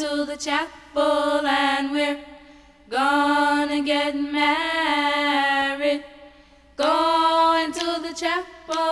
to the chapel and we're gonna get married. Going to the chapel.